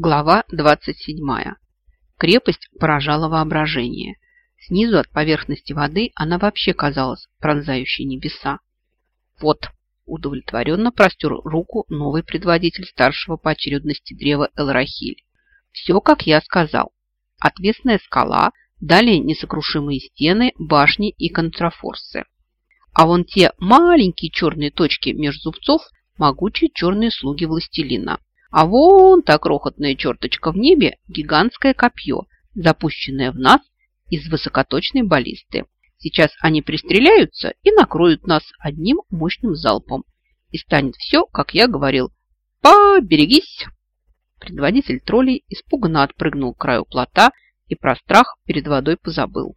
Глава 27. Крепость поражала воображение. Снизу от поверхности воды она вообще казалась пронзающей небеса. Вот, удовлетворенно простер руку новый предводитель старшего по очередности древа Элрахиль. Все, как я сказал. Отвесная скала, далее несокрушимые стены, башни и контрафорсы. А вон те маленькие черные точки между зубцов – могучие черные слуги властелина. А вон та крохотная черточка в небе – гигантское копье, запущенное в нас из высокоточной баллисты. Сейчас они пристреляются и накроют нас одним мощным залпом. И станет все, как я говорил. Поберегись! Предводитель троллей испуганно отпрыгнул к краю плота и про страх перед водой позабыл.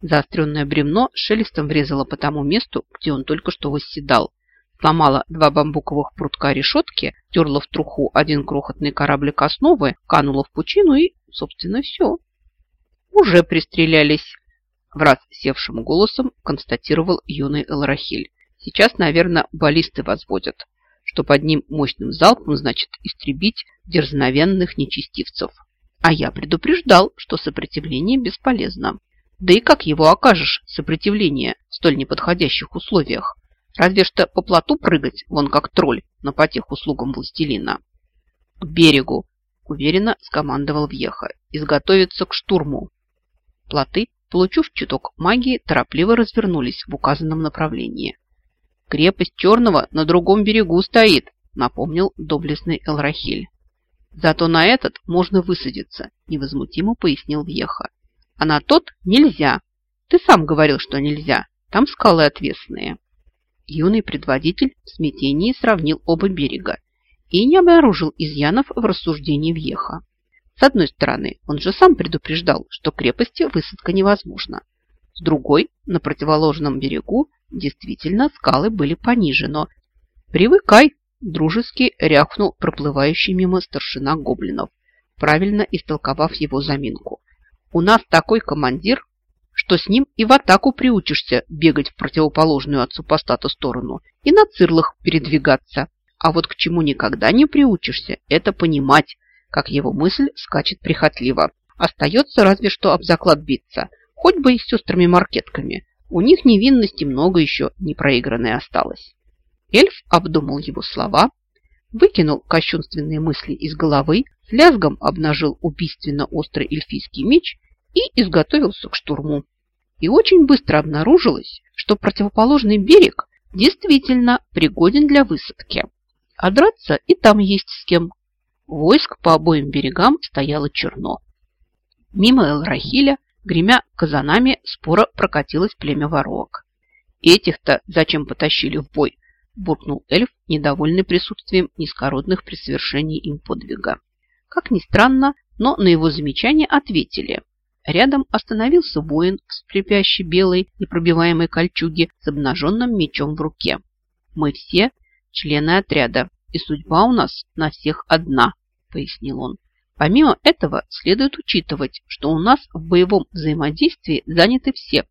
Заостренное бревно шелестом врезало по тому месту, где он только что восседал. Сломала два бамбуковых прутка решетки, терла в труху один крохотный кораблик основы, канула в пучину и, собственно, все. Уже пристрелялись. В раз севшим голосом констатировал юный Элрахиль. Сейчас, наверное, баллисты возводят, что под ним мощным залпом значит истребить дерзновенных нечестивцев. А я предупреждал, что сопротивление бесполезно. Да и как его окажешь, сопротивление, в столь неподходящих условиях? Разве что по плоту прыгать, вон как тролль, на потех услугам властелина. К берегу, уверенно скомандовал Вьеха, изготовиться к штурму. Плоты, получив чуток магии, торопливо развернулись в указанном направлении. «Крепость Черного на другом берегу стоит», напомнил доблестный Элрахиль. «Зато на этот можно высадиться», невозмутимо пояснил Вьеха. А на тот нельзя. Ты сам говорил, что нельзя. Там скалы отвесные. Юный предводитель в смятении сравнил оба берега и не обнаружил изъянов в рассуждении Вьеха. С одной стороны, он же сам предупреждал, что крепости высадка невозможна. С другой, на противоположном берегу действительно скалы были пониже, но «Привыкай!» – дружески рявкнул проплывающий мимо старшина гоблинов, правильно истолковав его заминку. У нас такой командир, что с ним и в атаку приучишься бегать в противоположную от супостата сторону и на цирлах передвигаться. А вот к чему никогда не приучишься, это понимать, как его мысль скачет прихотливо. Остается разве что об заклад биться, хоть бы и с сестрами-маркетками. У них невинности много еще не проигранной осталось. Эльф обдумал его слова, выкинул кощунственные мысли из головы, с лязгом обнажил убийственно острый эльфийский меч и изготовился к штурму. И очень быстро обнаружилось, что противоположный берег действительно пригоден для высадки. А драться и там есть с кем. Войск по обоим берегам стояло черно. Мимо Элрахиля, гремя казанами, споро прокатилось племя воровок. Этих-то зачем потащили в бой? буркнул эльф, недовольный присутствием низкородных при совершении им подвига. Как ни странно, но на его замечание ответили. Рядом остановился воин в скрипящей белой непробиваемой кольчуге с обнаженным мечом в руке. «Мы все члены отряда, и судьба у нас на всех одна», – пояснил он. Помимо этого, следует учитывать, что у нас в боевом взаимодействии заняты все,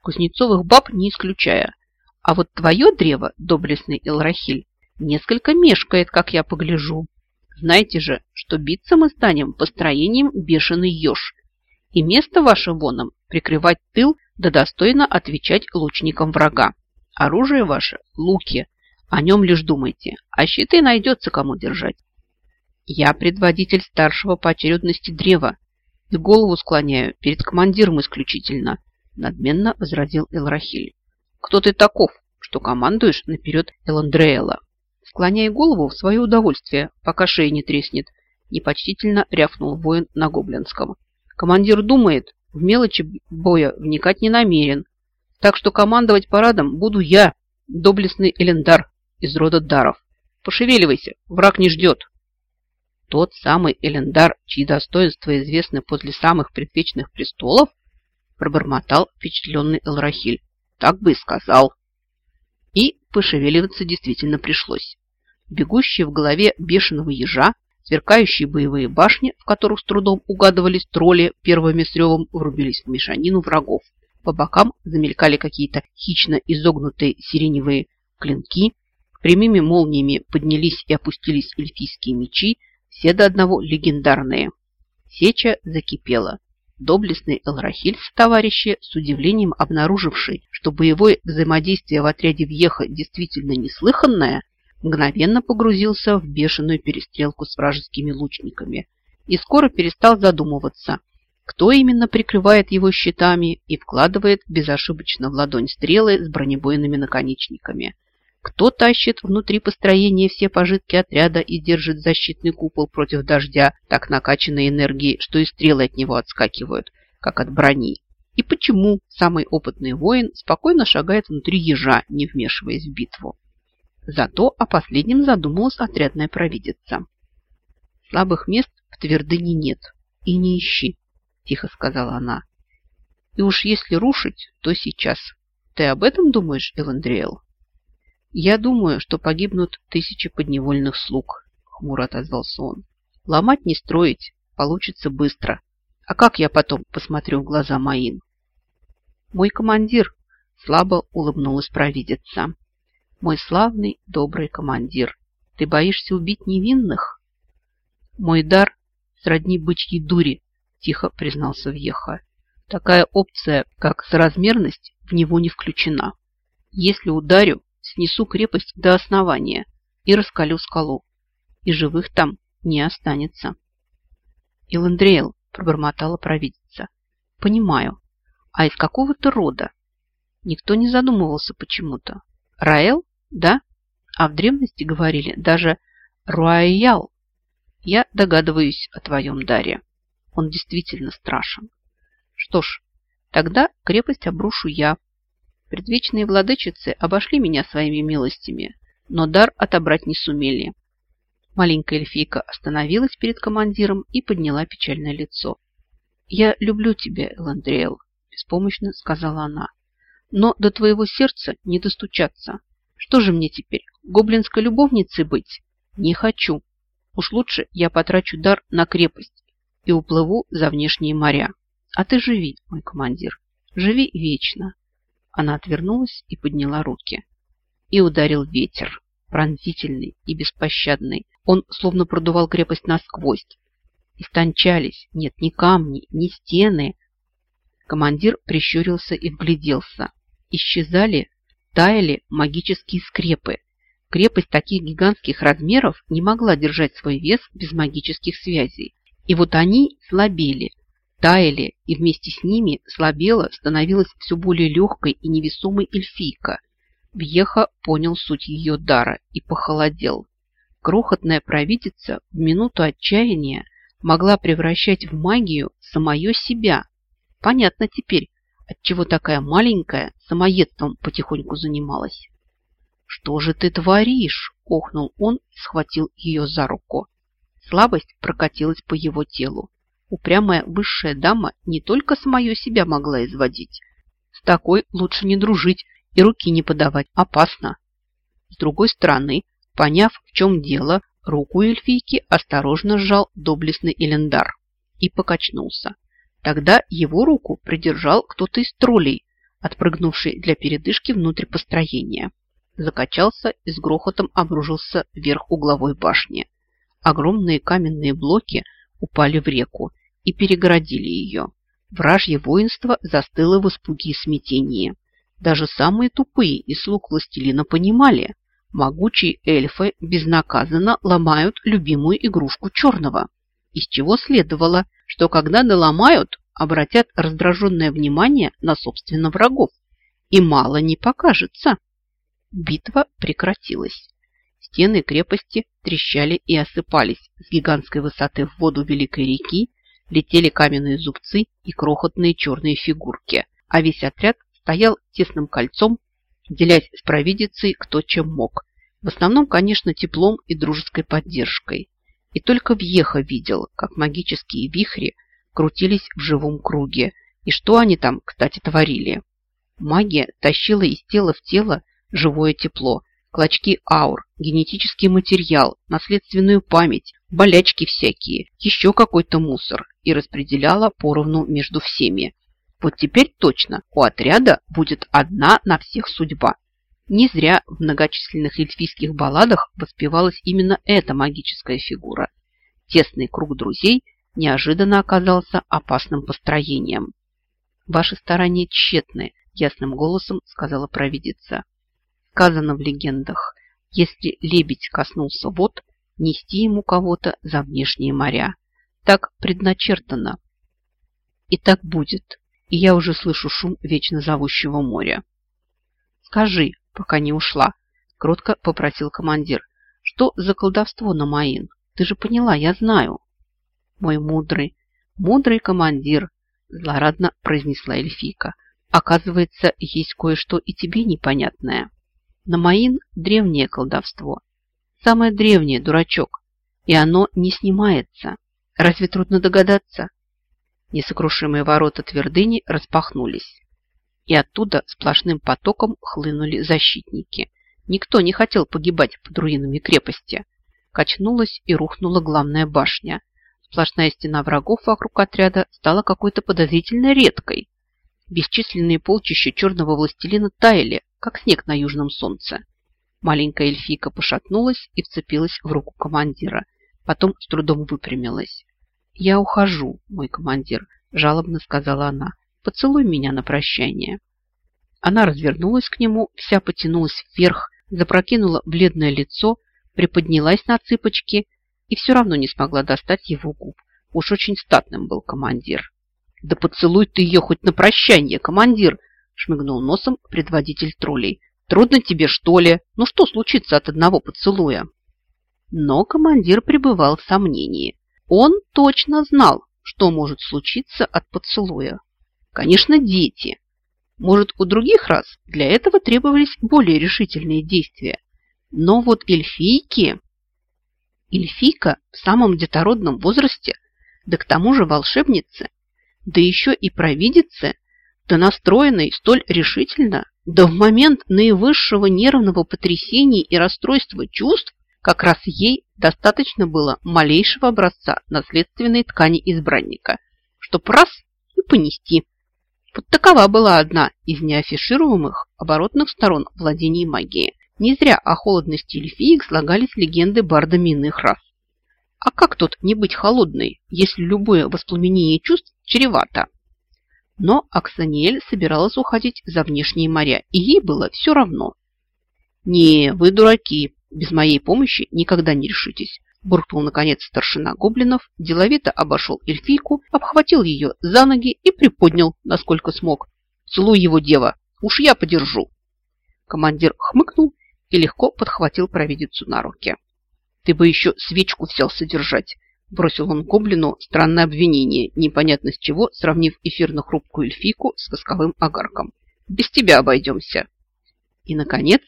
кузнецовых баб не исключая. А вот твое древо, доблестный Илрахиль, несколько мешкает, как я погляжу. Знаете же, что биться мы станем построением бешеный еж, и место ваше воном прикрывать тыл да достойно отвечать лучникам врага. Оружие ваше – луки, о нем лишь думайте, а щиты найдется кому держать. Я предводитель старшего по очередности древа и голову склоняю перед командиром исключительно, надменно возразил Элрахиль. Кто ты таков, что командуешь наперед Эландреэла? Склоняя голову в свое удовольствие, пока шея не треснет, непочтительно рявкнул воин на гоблинском. Командир думает, в мелочи боя вникать не намерен. Так что командовать парадом буду я, доблестный Элендар из рода Даров. Пошевеливайся, враг не ждет. Тот самый Элендар, чьи достоинства известны после самых предвечных престолов, пробормотал впечатленный Элрахиль. Так бы и сказал. И пошевеливаться действительно пришлось. Бегущие в голове бешеного ежа Сверкающие боевые башни, в которых с трудом угадывались тролли, первыми с ревом врубились в мешанину врагов. По бокам замелькали какие-то хищно изогнутые сиреневые клинки, прямыми молниями поднялись и опустились эльфийские мечи, все до одного легендарные. Сеча закипела. Доблестный Элрахиль с товарищи, с удивлением обнаруживший, что боевое взаимодействие в отряде Вьеха действительно неслыханное, мгновенно погрузился в бешеную перестрелку с вражескими лучниками и скоро перестал задумываться, кто именно прикрывает его щитами и вкладывает безошибочно в ладонь стрелы с бронебойными наконечниками. Кто тащит внутри построения все пожитки отряда и держит защитный купол против дождя, так накачанной энергией, что и стрелы от него отскакивают, как от брони? И почему самый опытный воин спокойно шагает внутри ежа, не вмешиваясь в битву? Зато о последнем задумалась отрядная провидица. Слабых мест в твердыне нет. И не ищи, тихо сказала она. И уж если рушить, то сейчас. Ты об этом думаешь, Эландриэл? «Я думаю, что погибнут тысячи подневольных слуг», – хмуро отозвался он. «Ломать не строить, получится быстро. А как я потом посмотрю в глаза Маин?» «Мой командир», – слабо улыбнулась провидица. «Мой славный, добрый командир, ты боишься убить невинных?» «Мой дар сродни бычьей дури», – тихо признался Вьеха. «Такая опция, как соразмерность, в него не включена. Если ударю, снесу крепость до основания и раскалю скалу. И живых там не останется. Иландриэл, пробормотала провидица. Понимаю. А из какого то рода? Никто не задумывался почему-то. Раэл? Да? А в древности говорили даже Руайял. Я догадываюсь о твоем даре. Он действительно страшен. Что ж, тогда крепость обрушу я, Предвечные владычицы обошли меня своими милостями, но дар отобрать не сумели. Маленькая эльфийка остановилась перед командиром и подняла печальное лицо. «Я люблю тебя, Эландриэл», – беспомощно сказала она. «Но до твоего сердца не достучаться. Что же мне теперь, гоблинской любовницей быть? Не хочу. Уж лучше я потрачу дар на крепость и уплыву за внешние моря. А ты живи, мой командир, живи вечно. Она отвернулась и подняла руки. И ударил ветер, пронзительный и беспощадный. Он словно продувал крепость насквозь. Истончались, нет, ни камни, ни стены. Командир прищурился и вгляделся. Исчезали, таяли магические скрепы. Крепость таких гигантских размеров не могла держать свой вес без магических связей. И вот они слабели, таяли, и вместе с ними слабела, становилась все более легкой и невесомой эльфийка. Вьеха понял суть ее дара и похолодел. Крохотная провидица в минуту отчаяния могла превращать в магию самое себя. Понятно теперь, отчего такая маленькая самоедством потихоньку занималась. «Что же ты творишь?» – охнул он и схватил ее за руку. Слабость прокатилась по его телу упрямая высшая дама не только самое себя могла изводить. С такой лучше не дружить и руки не подавать, опасно. С другой стороны, поняв, в чем дело, руку эльфийки осторожно сжал доблестный Элендар и покачнулся. Тогда его руку придержал кто-то из троллей, отпрыгнувший для передышки внутрь построения. Закачался и с грохотом обрушился вверх угловой башни. Огромные каменные блоки упали в реку, и перегородили ее. Вражье воинство застыло в испуге и смятении. Даже самые тупые из слуг властелина понимали, могучие эльфы безнаказанно ломают любимую игрушку черного. Из чего следовало, что когда доломают, обратят раздраженное внимание на собственно врагов. И мало не покажется. Битва прекратилась. Стены крепости трещали и осыпались с гигантской высоты в воду Великой реки летели каменные зубцы и крохотные черные фигурки, а весь отряд стоял тесным кольцом, делясь с провидицей кто чем мог. В основном, конечно, теплом и дружеской поддержкой. И только Вьеха видел, как магические вихри крутились в живом круге, и что они там, кстати, творили. Магия тащила из тела в тело живое тепло, клочки аур, генетический материал, наследственную память, болячки всякие, еще какой-то мусор и распределяла поровну между всеми. Вот теперь точно у отряда будет одна на всех судьба. Не зря в многочисленных эльфийских балладах воспевалась именно эта магическая фигура. тесный круг друзей неожиданно оказался опасным построением. «Ваши старания тщетны», – ясным голосом сказала провидица. Сказано в легендах, если лебедь коснулся вод, нести ему кого-то за внешние моря. Так предначертано. И так будет. И я уже слышу шум вечно зовущего моря. Скажи, пока не ушла, кротко попросил командир. Что за колдовство на Маин? Ты же поняла, я знаю. Мой мудрый, мудрый командир, злорадно произнесла эльфийка. Оказывается, есть кое-что и тебе непонятное. На Маин древнее колдовство. Самое древнее, дурачок. И оно не снимается. Разве трудно догадаться? Несокрушимые ворота твердыни распахнулись. И оттуда сплошным потоком хлынули защитники. Никто не хотел погибать под руинами крепости. Качнулась и рухнула главная башня. Сплошная стена врагов вокруг отряда стала какой-то подозрительно редкой. Бесчисленные полчища черного властелина таяли, как снег на южном солнце. Маленькая эльфийка пошатнулась и вцепилась в руку командира. Потом с трудом выпрямилась. «Я ухожу, мой командир», – жалобно сказала она. «Поцелуй меня на прощание». Она развернулась к нему, вся потянулась вверх, запрокинула бледное лицо, приподнялась на цыпочки и все равно не смогла достать его губ. Уж очень статным был командир. «Да поцелуй ты ее хоть на прощание, командир!» шмыгнул носом предводитель троллей. «Трудно тебе, что ли? Ну что случится от одного поцелуя?» Но командир пребывал в сомнении. Он точно знал, что может случиться от поцелуя. Конечно, дети. Может, у других рас для этого требовались более решительные действия. Но вот эльфийки... Эльфийка в самом детородном возрасте, да к тому же волшебницы, да еще и провидицы, да настроенной столь решительно, да в момент наивысшего нервного потрясения и расстройства чувств, как раз ей достаточно было малейшего образца наследственной ткани избранника, чтоб раз и понести. Вот такова была одна из неафишируемых оборотных сторон владений магии. Не зря о холодности эльфиек слагались легенды бардами иных рас. А как тут не быть холодной, если любое воспламенение чувств чревато? Но Аксаниэль собиралась уходить за внешние моря, и ей было все равно. «Не, вы дураки, без моей помощи никогда не решитесь», буркнул наконец старшина гоблинов, деловито обошел эльфийку, обхватил ее за ноги и приподнял, насколько смог. «Целуй его, дева, уж я подержу!» Командир хмыкнул и легко подхватил провидицу на руки. «Ты бы еще свечку взял содержать!» Бросил он гоблину странное обвинение, непонятно с чего, сравнив эфирно-хрупкую эльфийку с восковым огарком. «Без тебя обойдемся!» И, наконец,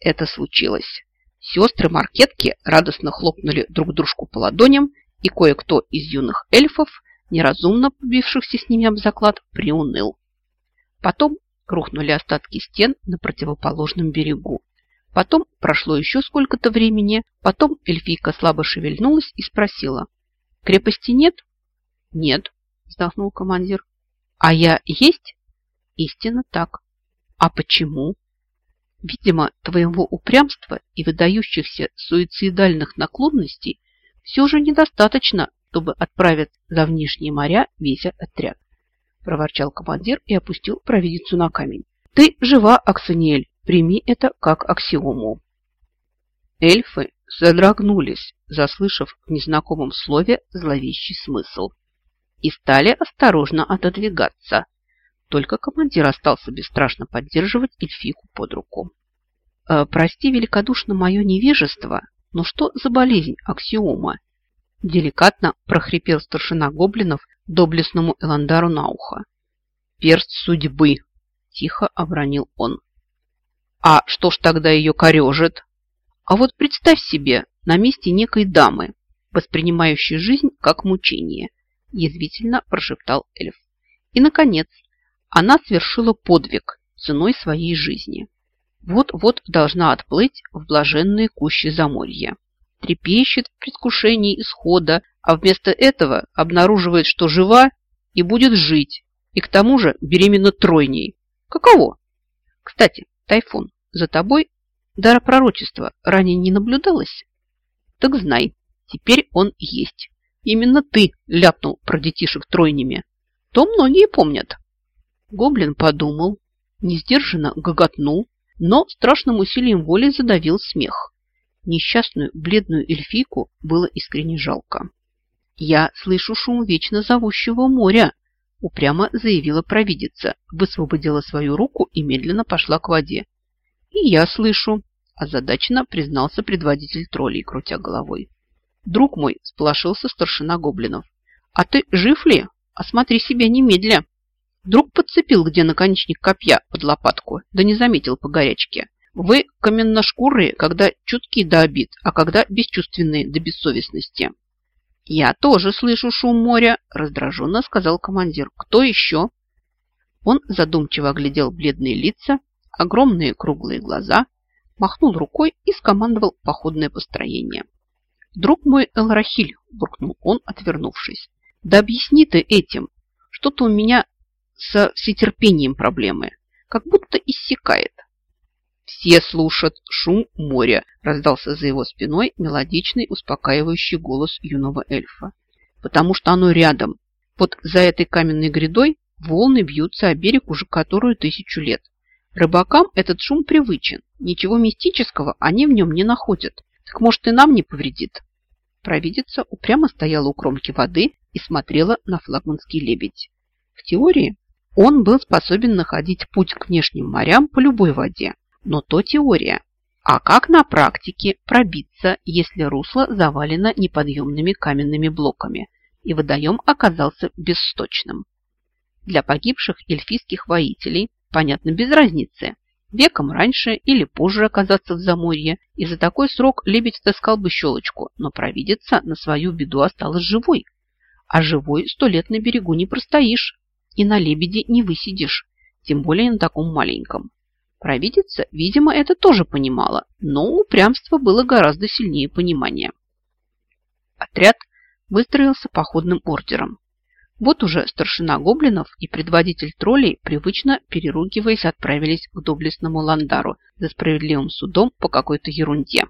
это случилось. Сестры-маркетки радостно хлопнули друг дружку по ладоням, и кое-кто из юных эльфов, неразумно побившихся с ними об заклад, приуныл. Потом рухнули остатки стен на противоположном берегу. Потом прошло еще сколько-то времени, потом эльфийка слабо шевельнулась и спросила, Крепости нет? Нет, вздохнул командир. А я есть? Истинно так. А почему? Видимо, твоего упрямства и выдающихся суицидальных наклонностей все же недостаточно, чтобы отправить за внешние моря весь отряд. Проворчал командир и опустил провидицу на камень. Ты жива, Аксаниэль, прими это как аксиому. Эльфы содрогнулись, заслышав в незнакомом слове зловещий смысл, и стали осторожно отодвигаться. Только командир остался бесстрашно поддерживать эльфику под руку. «Э, «Прости великодушно мое невежество, но что за болезнь аксиома?» Деликатно прохрипел старшина гоблинов доблестному Эландару на ухо. «Перст судьбы!» – тихо обронил он. «А что ж тогда ее корежит?» А вот представь себе на месте некой дамы, воспринимающей жизнь как мучение, язвительно прошептал эльф. И, наконец, она совершила подвиг ценой своей жизни. Вот-вот должна отплыть в блаженные кущи заморья. Трепещет в предвкушении исхода, а вместо этого обнаруживает, что жива и будет жить, и к тому же беременна тройней. Каково? Кстати, Тайфун, за тобой Дара пророчества ранее не наблюдалось? Так знай, теперь он есть. Именно ты ляпнул про детишек тройнями. То многие помнят. Гоблин подумал, несдержанно гоготнул, но страшным усилием воли задавил смех. Несчастную бледную эльфийку было искренне жалко. «Я слышу шум вечно зовущего моря», – упрямо заявила провидица, высвободила свою руку и медленно пошла к воде. «И я слышу», – озадаченно признался предводитель троллей, крутя головой. «Друг мой», – сполошился старшина гоблинов. «А ты жив ли? Осмотри себя немедля». Друг подцепил где наконечник копья под лопатку, да не заметил по горячке. Вы каменношкурые, когда чутки до обид, а когда бесчувственные до бессовестности. Я тоже слышу шум моря, раздраженно сказал командир. Кто еще? Он задумчиво оглядел бледные лица, огромные круглые глаза, махнул рукой и скомандовал походное построение. «Друг мой Элрахиль», – буркнул он, отвернувшись, – «да объясни ты этим. Что-то у меня со всетерпением проблемы, как будто иссякает. Все слушают шум моря, раздался за его спиной мелодичный, успокаивающий голос юного эльфа. Потому что оно рядом. Вот за этой каменной грядой волны бьются о берег уже которую тысячу лет. Рыбакам этот шум привычен. Ничего мистического они в нем не находят. Так может и нам не повредит. Провидица упрямо стояла у кромки воды и смотрела на флагманский лебедь. В теории он был способен находить путь к внешним морям по любой воде, но то теория. А как на практике пробиться, если русло завалено неподъемными каменными блоками и водоем оказался бессточным? Для погибших эльфийских воителей, понятно, без разницы, веком раньше или позже оказаться в заморье, и за такой срок лебедь таскал бы щелочку, но провидица на свою беду осталась живой. А живой сто лет на берегу не простоишь, и на лебеде не высидишь, тем более на таком маленьком. Провидица, видимо, это тоже понимала, но упрямство было гораздо сильнее понимания. Отряд выстроился походным ордером. Вот уже старшина гоблинов и предводитель троллей, привычно переругиваясь, отправились к доблестному Ландару за справедливым судом по какой-то ерунде.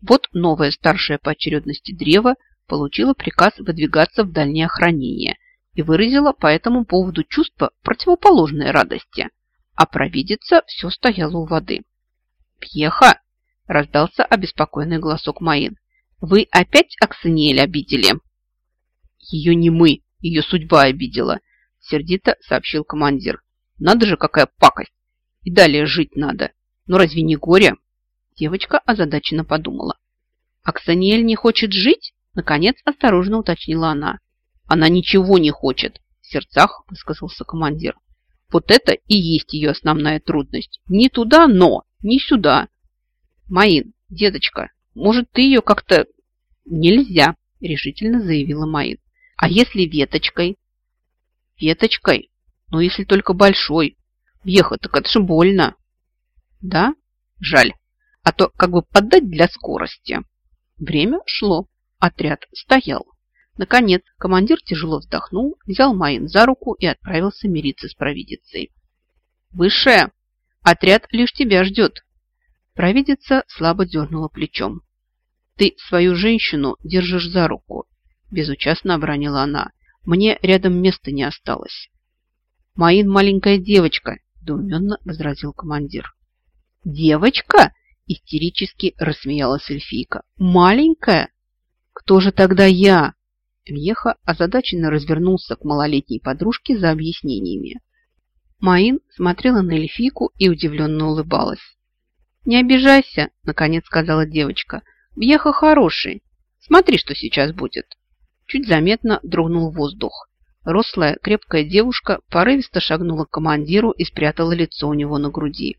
Вот новое старшее по очередности древо получило приказ выдвигаться в дальнее хранение – и выразила по этому поводу чувство противоположной радости, а провидица все стояла у воды. «Пьеха!» – раздался обеспокоенный голосок Маин. «Вы опять Аксаниэль обидели?» «Ее не мы, ее судьба обидела», – сердито сообщил командир. «Надо же, какая пакость! И далее жить надо. Но разве не горе?» Девочка озадаченно подумала. «Аксаниэль не хочет жить?» Наконец осторожно уточнила она. Она ничего не хочет, в сердцах высказался командир. Вот это и есть ее основная трудность. Не туда, но, не сюда. Маин, деточка, может, ты ее как-то... Нельзя, решительно заявила Маин. А если веточкой? Веточкой? Ну, если только большой. Ехать, так это же больно. Да? Жаль. А то как бы поддать для скорости. Время шло. Отряд стоял. Наконец, командир тяжело вздохнул, взял Маин за руку и отправился мириться с провидицей. «Высшая! Отряд лишь тебя ждет!» Провидица слабо дернула плечом. «Ты свою женщину держишь за руку!» Безучастно обронила она. «Мне рядом места не осталось!» «Маин маленькая девочка!» Доуменно возразил командир. «Девочка?» Истерически рассмеялась эльфийка. «Маленькая? Кто же тогда я?» Вьеха озадаченно развернулся к малолетней подружке за объяснениями. Маин смотрела на эльфийку и удивленно улыбалась. «Не обижайся», – наконец сказала девочка. «Вьеха хороший. Смотри, что сейчас будет». Чуть заметно дрогнул воздух. Рослая, крепкая девушка порывисто шагнула к командиру и спрятала лицо у него на груди.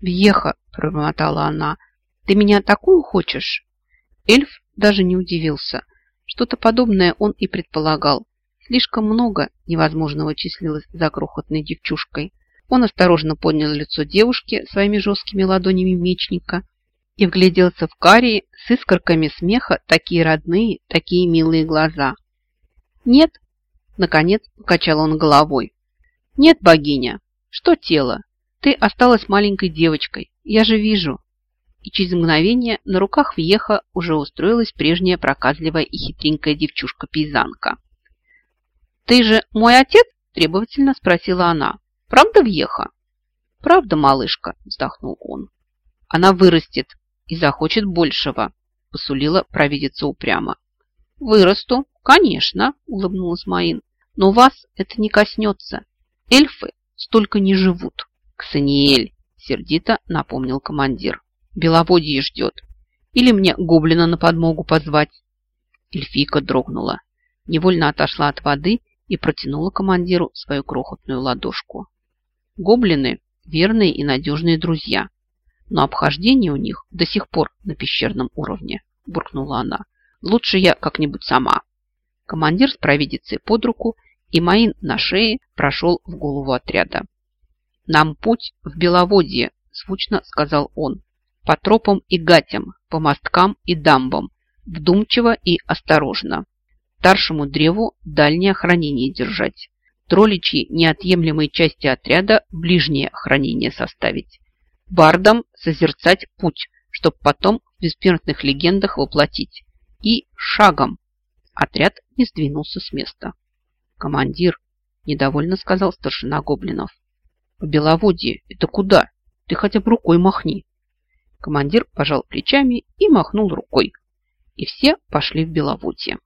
«Вьеха», – промотала она, – «ты меня такую хочешь?» Эльф даже не удивился – что-то подобное он и предполагал. Слишком много невозможного числилось за крохотной девчушкой. Он осторожно поднял лицо девушки своими жесткими ладонями мечника и вгляделся в карие с искорками смеха такие родные, такие милые глаза. «Нет», — наконец покачал он головой. «Нет, богиня, что тело? Ты осталась маленькой девочкой, я же вижу». И через мгновение на руках Вьеха уже устроилась прежняя проказливая и хитренькая девчушка-пейзанка. «Ты же мой отец?» – требовательно спросила она. «Правда, Вьеха?» «Правда, малышка», – вздохнул он. «Она вырастет и захочет большего», – посулила провидица упрямо. «Вырасту, конечно», – улыбнулась Маин. «Но вас это не коснется. Эльфы столько не живут». «Ксаниэль», – сердито напомнил командир. «Беловодье ждет. Или мне гоблина на подмогу позвать?» Эльфийка дрогнула, невольно отошла от воды и протянула командиру свою крохотную ладошку. Гоблины – верные и надежные друзья, но обхождение у них до сих пор на пещерном уровне, буркнула она. Лучше я как-нибудь сама. Командир с провидицей под руку и Маин на шее прошел в голову отряда. «Нам путь в Беловодье», – звучно сказал он. «По тропам и гатям, по мосткам и дамбам, вдумчиво и осторожно. Старшему древу дальнее хранение держать. Тролличьи неотъемлемые части отряда ближнее хранение составить. Бардам созерцать путь, чтоб потом в бессмертных легендах воплотить. И шагом. Отряд не сдвинулся с места. Командир, недовольно сказал старшина гоблинов. По Беловодье это куда? Ты хотя бы рукой махни. Командир пожал плечами и махнул рукой. И все пошли в Беловодье.